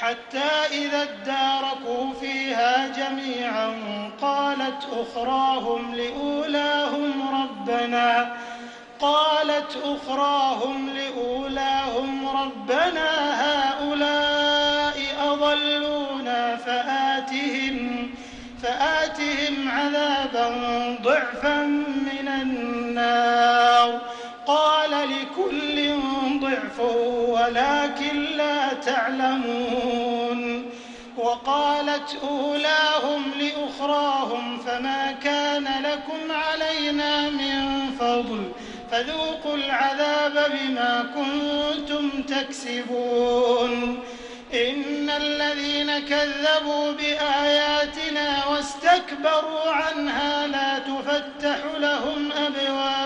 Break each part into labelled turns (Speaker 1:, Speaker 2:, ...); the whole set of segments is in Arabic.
Speaker 1: حتى إذا اداركوا فيها جميعا قالت أخراهم لأولاهم ربنا قالت أخراهم لأولاهم ربنا هؤلاء أضلونا فآتهم فآتهم عذابا ضعفا من النار. قال لكل ضعف ولكن لا تعلمون. وقالت أولاهم لأخراهم فما كان لكم علينا من فضل فذوقوا العذاب بما كنتم تكسبون. إن الذين كذبوا بآياتنا واستكبروا عنها لا تفتح لهم أبواب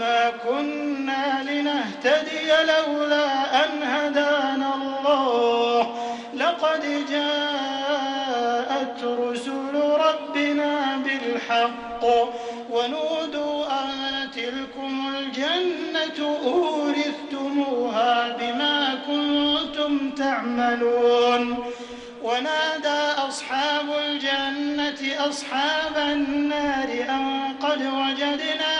Speaker 1: وما كنا لنهتدي لولا أن هدانا الله. لقد جاءت رسل ربنا بالحق ونودوا أن تلكم الجنة أورثتموها بما كنتم تعملون. ونادى أصحاب الجنة أصحاب النار أن قد وجدنا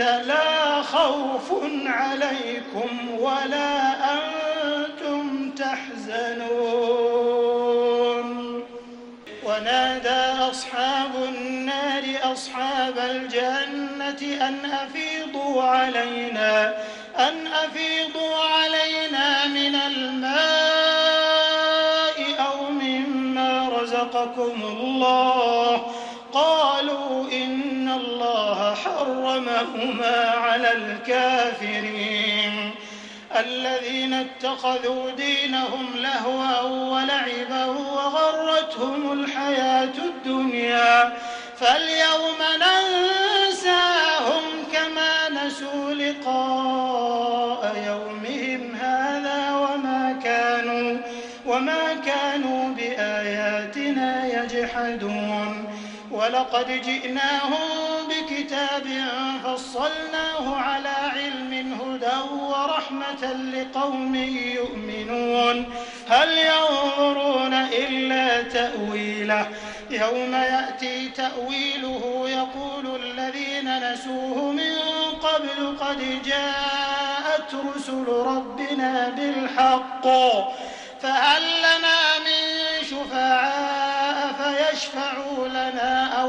Speaker 1: لا خوف عليكم ولا أنتم تحزنون. ونادى أصحاب النار أصحاب الجنة أن أفيضوا علينا أن أفيضوا علينا من الماء أو مما رزقكم الله. إن الله حرمهما على الكافرين. الذين اتخذوا دينهم لهوا ولعبا وغرتهم الحياة الدنيا. فاليوم ننساهم كما نسوا لقاء يومهم هذا وما كانوا وما كانوا بآياتنا يجحدون. ولقد جئناهم بكتاب فصلناه على علم هدى ورحمة لقوم يؤمنون. هل ينظرون إلا تأويله؟ يوم يأتي تأويله يقول الذين نسوه من قبل قد جاءت رسل ربنا بالحق فهل لنا من شفعاء فيشفعوا لنا أو